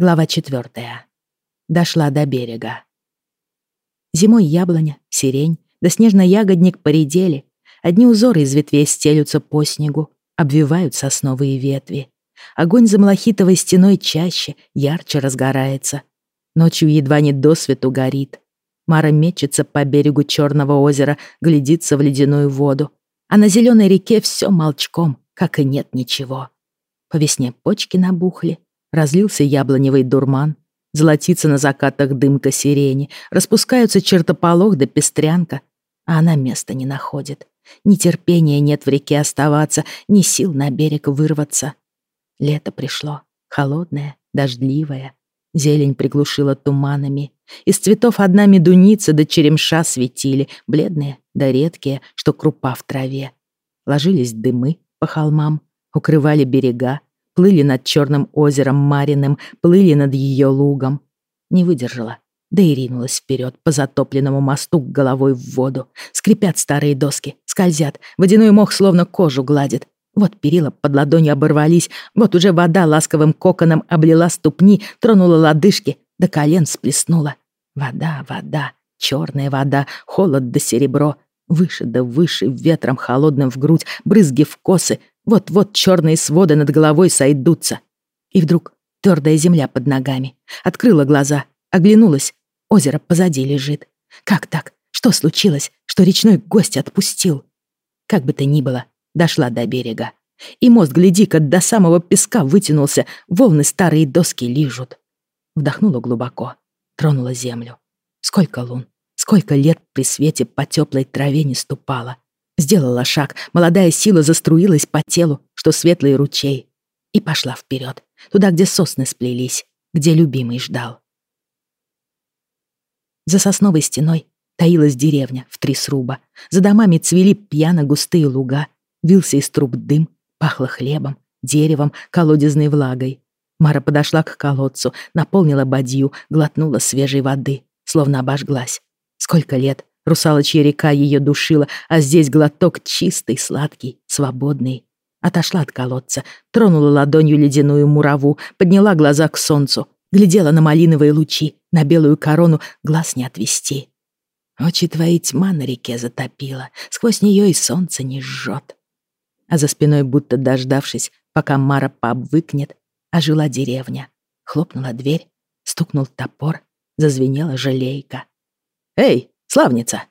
Глава четвертая. Дошла до берега. Зимой яблоня, сирень, да снежно-ягодник поредели. Одни узоры из ветвей стелются по снегу, обвивают сосновые ветви. Огонь за малахитовой стеной чаще, ярче разгорается. Ночью едва не досвету горит. Мара мечется по берегу черного озера, глядится в ледяную воду. А на зеленой реке все молчком, как и нет ничего. По весне почки набухли, Разлился яблоневый дурман, золотится на закатах дымка сирени, распускаются чертополох да пестрянка, а она места не находит. Ни терпения нет в реке оставаться, ни сил на берег вырваться. Лето пришло, холодное, дождливое. Зелень приглушила туманами. Из цветов одна медуница да черемша светили, бледные да редкие, что крупа в траве. Ложились дымы по холмам, укрывали берега, плыли над черным озером Мариным, плыли над ее лугом. Не выдержала, да и ринулась вперед по затопленному мосту головой в воду. Скрипят старые доски, скользят, водяной мох словно кожу гладит. Вот перила под ладонью оборвались, вот уже вода ласковым коконом облила ступни, тронула лодыжки, до колен сплеснула. Вода, вода, черная вода, холод да серебро, выше да выше, ветром холодным в грудь, брызги в косы, вот-вот черные своды над головой сойдутся. И вдруг твердая земля под ногами. Открыла глаза, оглянулась. Озеро позади лежит. Как так? Что случилось, что речной гость отпустил? Как бы то ни было, дошла до берега. И мост, гляди-ка, до самого песка вытянулся, волны старые доски лижут. Вдохнула глубоко, тронула землю. Сколько лун, сколько лет при свете по теплой траве не ступала. Сделала шаг, молодая сила заструилась по телу, что светлый ручей, и пошла вперед, туда, где сосны сплелись, где любимый ждал. За сосновой стеной таилась деревня в три сруба. За домами цвели пьяно густые луга, вился из труб дым, пахло хлебом, деревом, колодезной влагой. Мара подошла к колодцу, наполнила бадью, глотнула свежей воды, словно обожглась. Сколько лет Русалочья река ее душила, а здесь глоток чистый, сладкий, свободный. Отошла от колодца, тронула ладонью ледяную мураву, подняла глаза к солнцу, глядела на малиновые лучи, на белую корону, глаз не отвести. Очи твои тьма на реке затопила, сквозь нее и солнце не жжет. А за спиной, будто дождавшись, пока Мара пообвыкнет, ожила деревня. Хлопнула дверь, стукнул топор, зазвенела жалейка. «Эй, Славница!»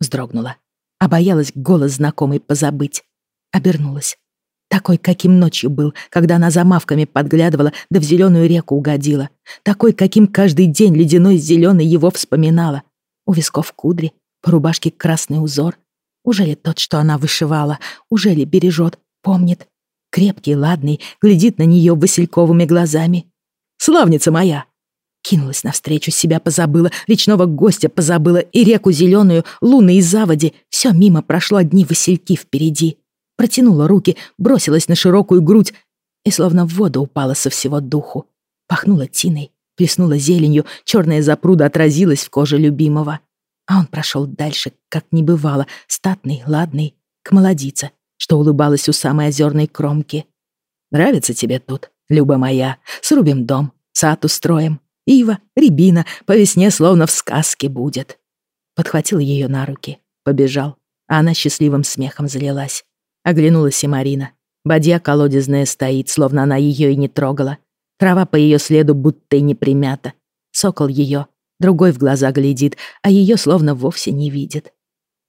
Вздрогнула. Обоялась голос знакомый позабыть. Обернулась. Такой, каким ночью был, когда она за мавками подглядывала, да в зеленую реку угодила. Такой, каким каждый день ледяной зеленый его вспоминала. У висков кудри, по рубашке красный узор. Уже ли тот, что она вышивала? Уже ли бережет, помнит? Крепкий, ладный, глядит на нее васильковыми глазами. «Славница моя!» Кинулась навстречу, себя позабыла, речного гостя позабыла, и реку зеленую, луны и заводи. Все мимо прошло одни васильки впереди. Протянула руки, бросилась на широкую грудь и словно в воду упала со всего духу. Пахнула тиной, плеснула зеленью, черная запруда отразилась в коже любимого. А он прошел дальше, как не бывало, статный, ладный, к молодице, что улыбалась у самой озерной кромки. «Нравится тебе тут, Люба моя? Срубим дом, сад устроим, Ива, рябина, по весне словно в сказке будет. Подхватил ее на руки, побежал, а она счастливым смехом залилась. Оглянулась и Марина. Бадья колодезная стоит, словно она ее и не трогала. Трава по ее следу будто и не примята. Сокол ее, другой в глаза глядит, а ее словно вовсе не видит.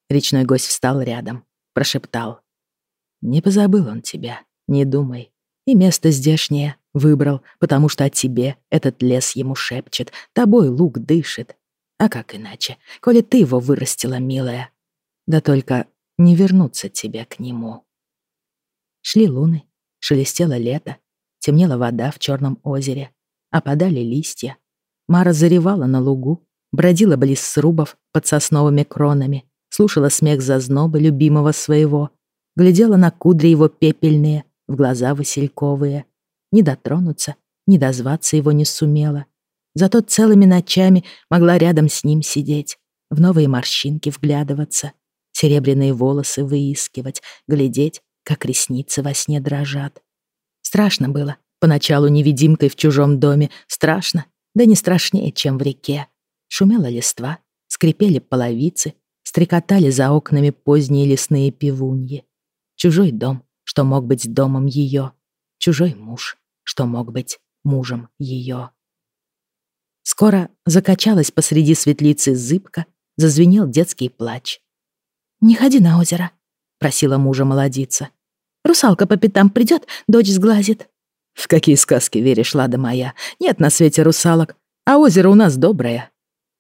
Речной гость встал рядом, прошептал. «Не позабыл он тебя, не думай. И место здешнее выбрал, потому что о тебе этот лес ему шепчет, тобой лук дышит. А как иначе, коли ты его вырастила, милая? Да только не вернуться тебе к нему. Шли луны, шелестело лето, темнела вода в черном озере, опадали листья. Мара заревала на лугу, бродила близ срубов под сосновыми кронами, слушала смех зазнобы любимого своего, глядела на кудри его пепельные, в глаза васильковые. Ни дотронуться, ни дозваться его не сумела. Зато целыми ночами могла рядом с ним сидеть, в новые морщинки вглядываться, серебряные волосы выискивать, глядеть, как ресницы во сне дрожат. Страшно было, Поначалу невидимкой в чужом доме страшно, да не страшнее, чем в реке. Шумела листва, скрипели половицы, стрекотали за окнами поздние лесные пивуньи. Чужой дом, что мог быть домом ее. Чужой муж, что мог быть мужем ее. Скоро закачалась посреди светлицы зыбка, зазвенел детский плач. «Не ходи на озеро», — просила мужа молодица. «Русалка по пятам придет, дочь сглазит». «В какие сказки веришь, лада моя? Нет на свете русалок, а озеро у нас доброе».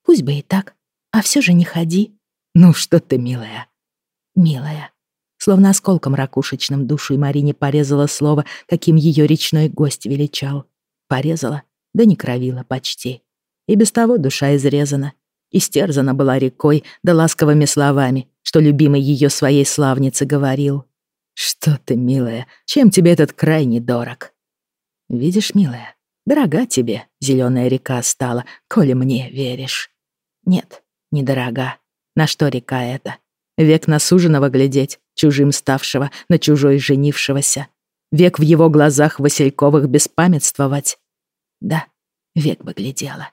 «Пусть бы и так, а все же не ходи». «Ну что ты, милая?» «Милая». Словно осколком ракушечным душу Марине порезала слово, каким ее речной гость величал. Порезала, да не кровила почти. И без того душа изрезана. Истерзана была рекой, да ласковыми словами, что любимый ее своей славнице говорил. «Что ты, милая, чем тебе этот край недорог?» «Видишь, милая, дорога тебе зеленая река стала, коли мне веришь». «Нет, недорога. На что река эта? Век насуженного глядеть, чужим ставшего, на чужой женившегося. Век в его глазах Васильковых беспамятствовать. Да, век бы глядела.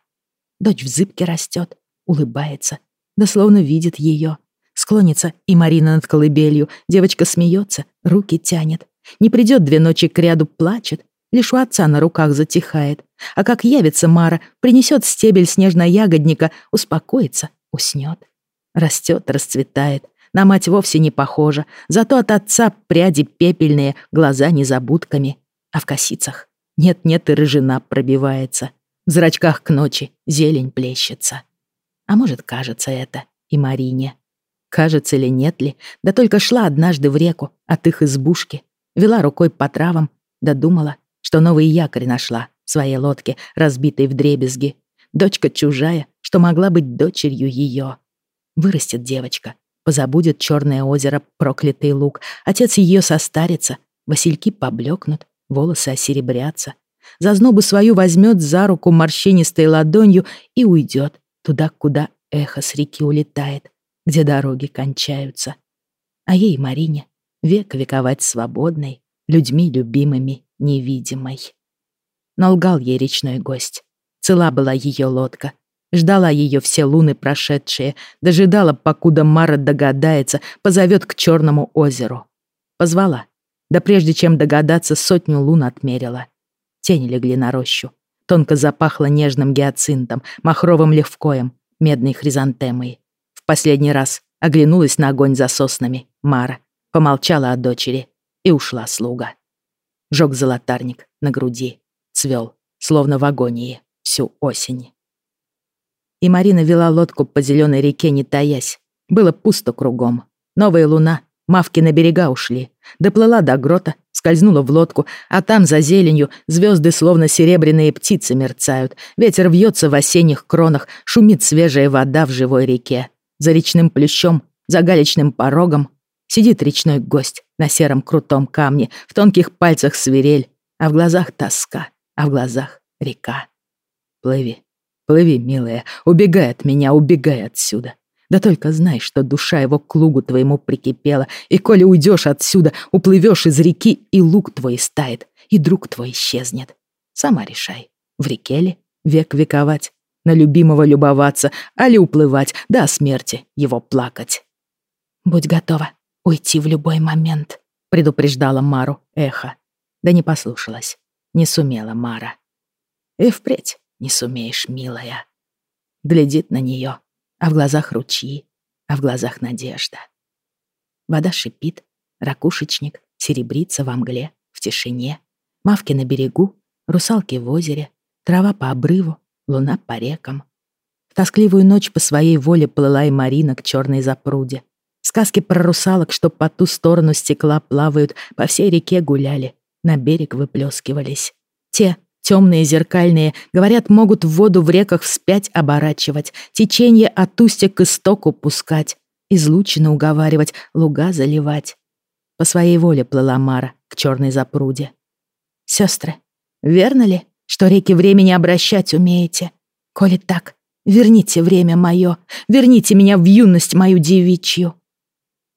Дочь в зыбке растет, улыбается, да словно видит ее. Склонится и Марина над колыбелью, девочка смеется, руки тянет. Не придет две ночи к ряду, плачет, лишь у отца на руках затихает. А как явится Мара, принесет стебель снежно-ягодника, успокоится, уснет. Растет, расцветает, на мать вовсе не похожа, зато от отца пряди пепельные, глаза незабудками, а в косицах нет-нет и рыжина пробивается. В зрачках к ночи зелень плещется. А может, кажется это и Марине. Кажется ли, нет ли, да только шла однажды в реку от их избушки, вела рукой по травам, да думала, что новый якорь нашла в своей лодке, разбитой в дребезги. Дочка чужая, что могла быть дочерью ее. Вырастет девочка, позабудет черное озеро, проклятый луг. Отец ее состарится, васильки поблекнут, волосы осеребрятся. Зазнобу свою возьмет за руку морщинистой ладонью и уйдет туда, куда эхо с реки улетает, где дороги кончаются. А ей, Марине, век вековать свободной, людьми любимыми, невидимой. Но лгал ей речной гость. Цела была ее лодка. Ждала ее все луны прошедшие, дожидала, покуда Мара догадается, позовет к Черному озеру. Позвала. Да прежде чем догадаться, сотню лун отмерила. Тени легли на рощу. Тонко запахло нежным гиацинтом, махровым левкоем, медной хризантемой. В последний раз оглянулась на огонь за соснами Мара, помолчала о дочери и ушла слуга. Жёг золотарник на груди, цвел, словно в агонии, всю осень. И Марина вела лодку по зеленой реке, не таясь. Было пусто кругом. Новая луна, мавки на берега ушли. Доплыла до грота, скользнула в лодку, а там за зеленью звезды словно серебряные птицы мерцают. Ветер вьется в осенних кронах, шумит свежая вода в живой реке. За речным плющом, за галечным порогом сидит речной гость на сером крутом камне, в тонких пальцах свирель, а в глазах тоска, а в глазах река. Плыви, плыви, милая, убегай от меня, убегай отсюда. Да только знай, что душа его к лугу твоему прикипела, и коли уйдешь отсюда, уплывешь из реки, и луг твой стает, и друг твой исчезнет. Сама решай, в реке ли век вековать, на любимого любоваться, а ли уплывать, да о смерти его плакать. «Будь готова уйти в любой момент», — предупреждала Мару эхо. Да не послушалась, не сумела Мара. «И впредь не сумеешь, милая». Глядит на нее, а в глазах ручьи, а в глазах надежда. Вода шипит, ракушечник серебрится во мгле, в тишине. Мавки на берегу, русалки в озере, трава по обрыву, луна по рекам. В тоскливую ночь по своей воле плыла и Марина к черной запруде. Сказки про русалок, что по ту сторону стекла плавают, по всей реке гуляли, на берег выплескивались. Те, Темные зеркальные, говорят, могут воду в реках вспять оборачивать, течение от устья к истоку пускать, излучины уговаривать, луга заливать. По своей воле плыла Мара к черной запруде. Сестры, верно ли, что реки времени обращать умеете? Коли так, верните время мое, верните меня в юность мою девичью.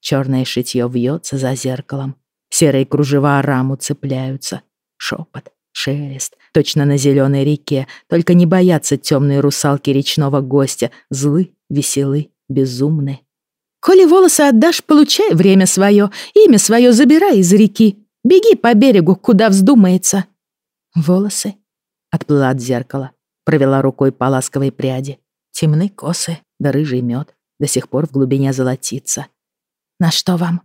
Черное шитье вьется за зеркалом, серые кружева раму цепляются. Шепот, Шелест, точно на зеленой реке, только не боятся темные русалки речного гостя, злы, веселы, безумны. Коли волосы отдашь, получай время свое, имя свое забирай из реки. Беги по берегу, куда вздумается. Волосы? Отплыла от зеркала, провела рукой по ласковой пряди. Темны косы, да рыжий мед, до сих пор в глубине золотится. На что вам?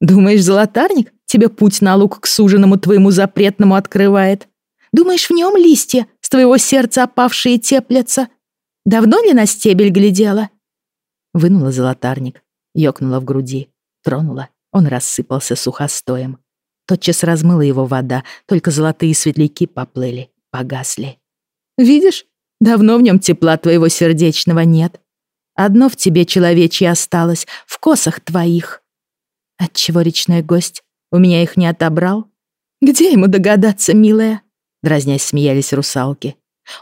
Думаешь, золотарник тебе путь на луг к суженому твоему запретному открывает? Думаешь, в нем листья с твоего сердца опавшие теплятся? Давно ли на стебель глядела?» Вынула золотарник, ёкнула в груди, тронула. Он рассыпался сухостоем. Тотчас размыла его вода, только золотые светляки поплыли, погасли. «Видишь, давно в нем тепла твоего сердечного нет. Одно в тебе человечье осталось, в косах твоих. Отчего речной гость у меня их не отобрал? Где ему догадаться, милая?» Дразнясь, смеялись русалки.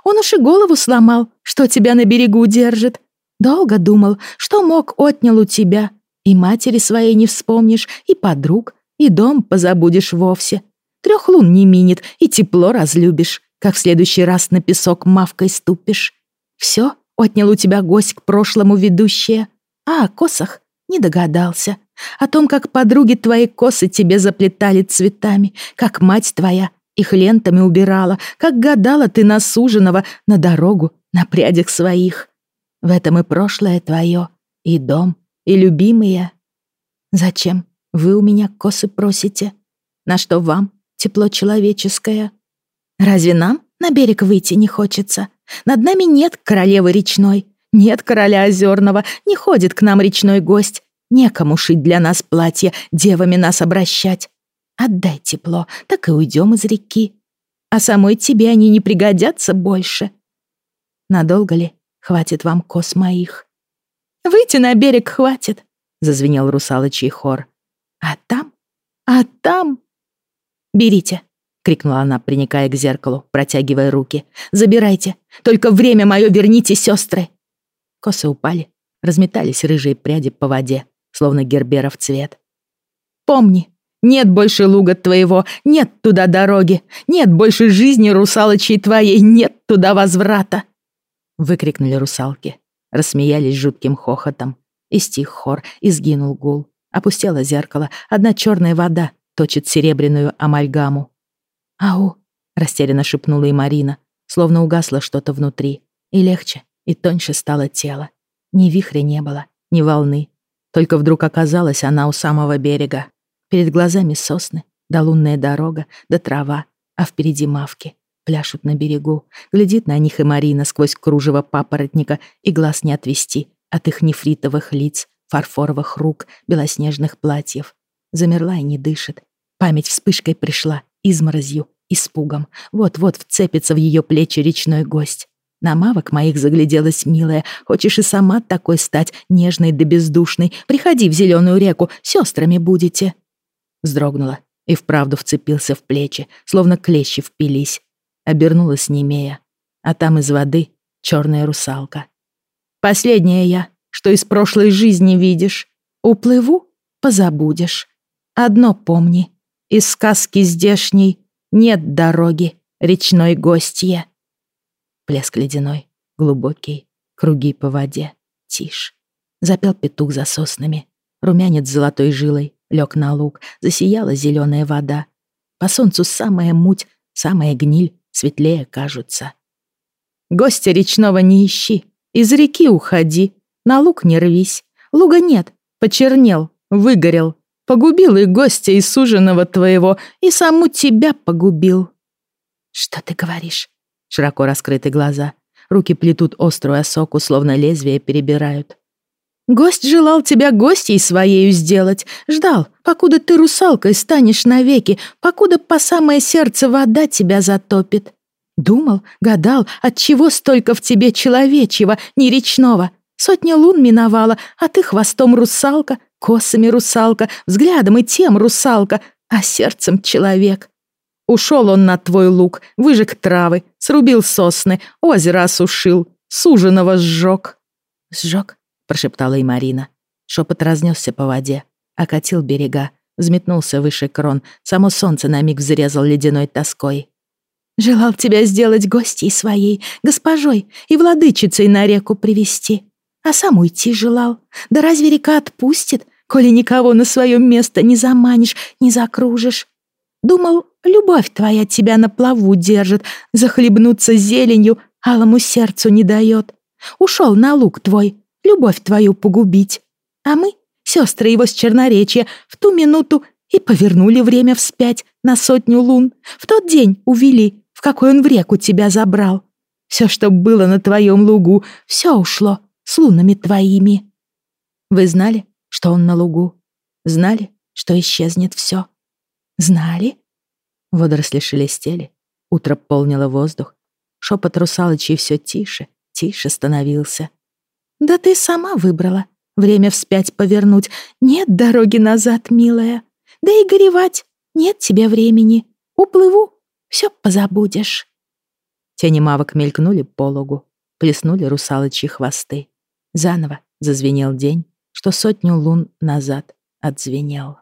«Он уж и голову сломал, что тебя на берегу держит. Долго думал, что мог отнял у тебя. И матери своей не вспомнишь, и подруг, и дом позабудешь вовсе. Трех лун не минет, и тепло разлюбишь, как в следующий раз на песок мавкой ступишь. Все отнял у тебя гость к прошлому ведущее, а о косах не догадался. О том, как подруги твои косы тебе заплетали цветами, как мать твоя их лентами убирала, как гадала ты на суженого, на дорогу, на прядях своих. В этом и прошлое твое, и дом, и любимые. Зачем вы у меня косы просите? На что вам тепло человеческое? Разве нам на берег выйти не хочется? Над нами нет королевы речной, нет короля озерного, не ходит к нам речной гость. Некому шить для нас платья, девами нас обращать. Отдай тепло, так и уйдем из реки. А самой тебе они не пригодятся больше. Надолго ли хватит вам кос моих? Выйти на берег хватит, зазвенел русалочий хор. А там? А там? Берите, крикнула она, приникая к зеркалу, протягивая руки. Забирайте, только время мое верните, сестры. Косы упали, разметались рыжие пряди по воде, словно герберов цвет. «Помни, нет больше луга твоего, нет туда дороги, нет больше жизни русалочей твоей, нет туда возврата!» Выкрикнули русалки, рассмеялись жутким хохотом. И стих хор, и сгинул гул. Опустело зеркало, одна черная вода точит серебряную амальгаму. «Ау!» — растерянно шепнула и Марина, словно угасло что-то внутри. И легче, и тоньше стало тело. Ни вихря не было, ни волны. Только вдруг оказалась она у самого берега. Перед глазами сосны, да лунная дорога, да трава, а впереди мавки. Пляшут на берегу. Глядит на них и Марина сквозь кружево папоротника и глаз не отвести от их нефритовых лиц, фарфоровых рук, белоснежных платьев. Замерла и не дышит. Память вспышкой пришла, изморозью, испугом. Вот-вот вцепится в ее плечи речной гость. На мавок моих загляделась милая. Хочешь и сама такой стать, нежной да бездушной? Приходи в зеленую реку, сестрами будете. Вздрогнула и вправду вцепился в плечи, словно клещи впились. Обернулась немея, а там из воды черная русалка. «Последняя я, что из прошлой жизни видишь. Уплыву — позабудешь. Одно помни, из сказки здешней нет дороги речной гостье». Плеск ледяной, глубокий, круги по воде, тишь. Запел петух за соснами, румянец золотой жилой, лег на луг, засияла зеленая вода. По солнцу самая муть, самая гниль светлее кажутся. Гостя речного не ищи, из реки уходи, на луг не рвись. Луга нет, почернел, выгорел, погубил и гостя, и суженого твоего, и саму тебя погубил. Что ты говоришь? Широко раскрыты глаза. Руки плетут острую осоку, словно лезвие перебирают. Гость желал тебя гостей своею сделать, ждал, покуда ты русалкой станешь навеки, покуда по самое сердце вода тебя затопит. Думал, гадал, от чего столько в тебе человечьего, не речного. Сотня лун миновала, а ты хвостом русалка, косами русалка, взглядом и тем русалка, а сердцем человек. Ушел он на твой луг, выжег травы, срубил сосны, озеро осушил, суженого сжег. Сжег? — прошептала и Марина. Шепот разнесся по воде, окатил берега, взметнулся выше крон, само солнце на миг взрезал ледяной тоской. Желал тебя сделать гостьей своей, госпожой и владычицей на реку привести, а сам уйти желал. Да разве река отпустит, коли никого на свое место не заманишь, не закружишь? Думал, любовь твоя тебя на плаву держит, захлебнуться зеленью алому сердцу не дает. Ушел на луг твой, любовь твою погубить. А мы, сестры его с Черноречья, в ту минуту и повернули время вспять на сотню лун. В тот день увели, в какой он в реку тебя забрал. Все, что было на твоем лугу, все ушло с лунами твоими. Вы знали, что он на лугу? Знали, что исчезнет все? Знали? Водоросли шелестели, утро полнило воздух. Шепот русалочей все тише, тише становился. Да ты сама выбрала. Время вспять повернуть. Нет дороги назад, милая. Да и горевать. Нет тебе времени. Уплыву, все позабудешь. Тени мавок мелькнули по лугу, плеснули русалочьи хвосты. Заново зазвенел день, что сотню лун назад отзвенел.